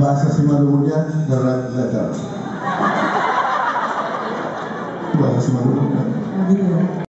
Bahasa Simalungunnya darat gagal bahasa Simalungun iya.